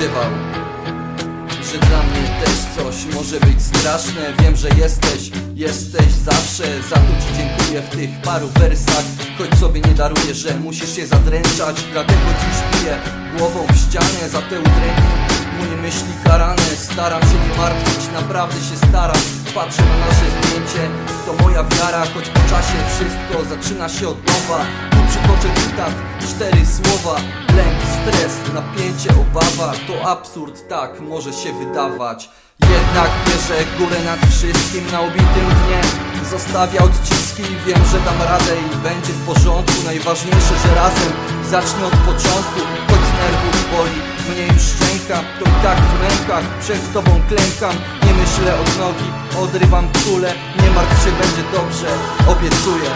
Że dla mnie też coś może być straszne. Wiem, że jesteś, jesteś zawsze. Za to ci dziękuję w tych paru wersach. Choć sobie nie daruję, że musisz się zadręczać. Dlatego dziś piję głową w ścianę. Za te udręki moje myśli karane. Staram się nie martwić, naprawdę się staram. Patrzę na nasze zdjęcie, to moja wiara. Choć po czasie wszystko zaczyna się od nowa. Tu przytoczę cytat, cztery słowa. Lęk, stres napięcie, obawa To absurd, tak może się wydawać. Jednak bierze górę nad wszystkim na ubitym dnie Zostawia odciski, wiem, że dam radę i będzie w porządku. Najważniejsze, że razem zacznę od początku Choć z nerwów boli, mnie już szczęka To i tak w rękach, przed tobą klękam. Nie myślę od nogi, odrywam kulę Nie martw się, będzie dobrze, obiecuję